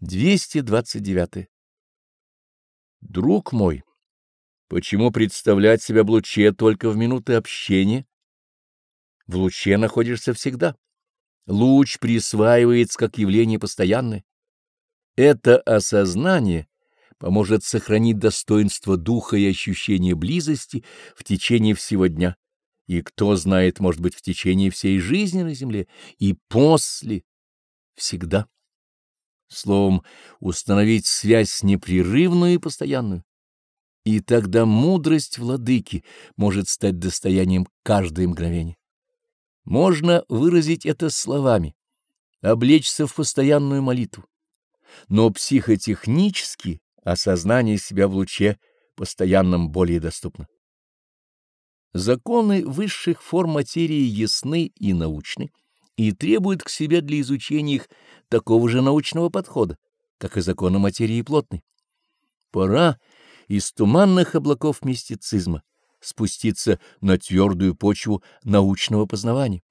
229. Друг мой, почему представлять себя в луче только в минуты общения? В луче находишься всегда. Луч присваивается как явление постоянное. Это осознание поможет сохранить достоинство духа и ощущение близости в течение всего дня, и, кто знает, может быть, в течение всей жизни на земле, и после, всегда. Словом, установить связь непрерывную и постоянную. И тогда мудрость владыки может стать достоянием каждое мгновение. Можно выразить это словами, облечься в постоянную молитву. Но психотехнически осознание себя в луче постоянном более доступно. Законы высших форм материи ясны и научны и требуют к себе для изучения их такого же научного подхода, как и законы материи плотной. Пора из туманных облаков мистицизма спуститься на твердую почву научного познавания.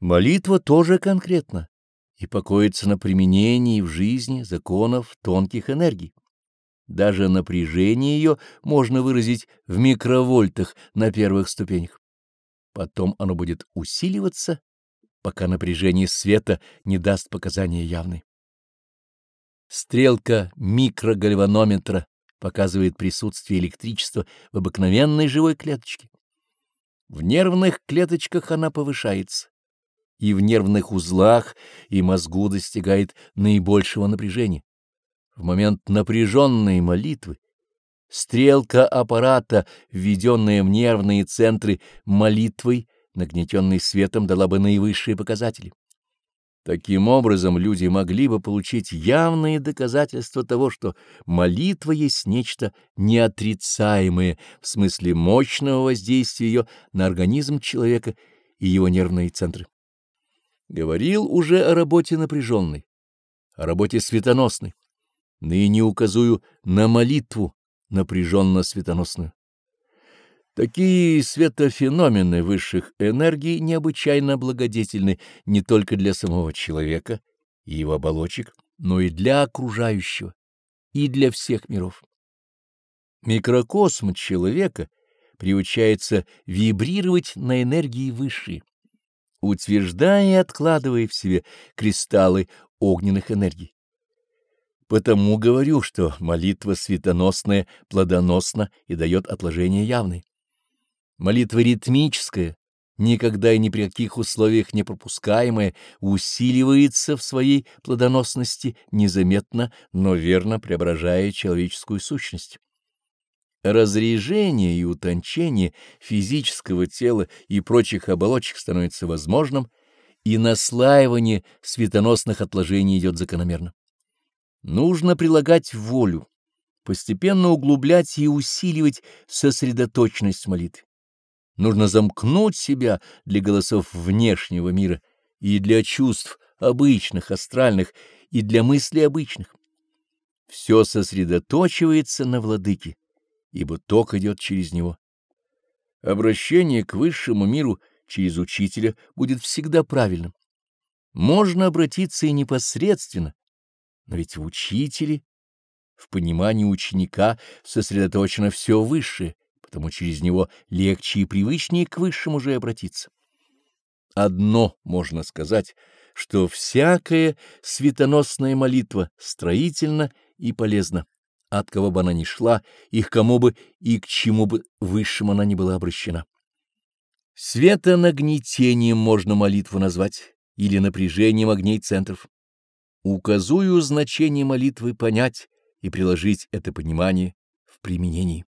Молитва тоже конкретна и покоится на применении в жизни законов тонких энергий. Даже напряжение ее можно выразить в микровольтах на первых ступенях. Потом оно будет усиливаться пока напряжение света не даст показания явные. Стрелка микрогальванометра показывает присутствие электричества в обыкновенной живой клеточке. В нервных клеточках она повышается, и в нервных узлах и мозгу достигает наибольшего напряжения. В момент напряженной молитвы стрелка аппарата, введенная в нервные центры молитвой, нагнетенный светом, дала бы наивысшие показатели. Таким образом, люди могли бы получить явные доказательства того, что молитва есть нечто неотрицаемое в смысле мощного воздействия ее на организм человека и его нервные центры. Говорил уже о работе напряженной, о работе светоносной. Ныне указую на молитву напряженно-светоносную. Такие светофеномены высших энергий необычайно благодетельны не только для самого человека и его оболочек, но и для окружающего, и для всех миров. Микрокосм человека приучается вибрировать на энергии высшие, утверждая и откладывая в себе кристаллы огненных энергий. Потому говорю, что молитва светоносная плодоносна и дает отложения явные. Молитва ритмическая, никогда и ни при каких условиях не пропускаемая, усиливается в своей плодоносности незаметно, но верно преображая человеческую сущность. Разрежение и утончение физического тела и прочих оболочек становится возможным, и наслаивание светоносных отложений идет закономерно. Нужно прилагать волю, постепенно углублять и усиливать сосредоточенность молитвы. Нужно замкнуть себя для голосов внешнего мира и для чувств обычных, астральных, и для мыслей обычных. Все сосредоточивается на владыке, ибо ток идет через него. Обращение к высшему миру через учителя будет всегда правильным. Можно обратиться и непосредственно, но ведь в учителе, в понимании ученика сосредоточено все высшее, потому через него легче и привычнее к высшему же обратиться. Одно можно сказать, что всякая светоносная молитва строительна и полезна, от кого бы она ни шла, и к кому бы и к чему бы высшему она ни была обращена. Светонагнетением можно молитву назвать или напряжением огней центров. Указую значение молитвы понять и приложить это понимание в применении.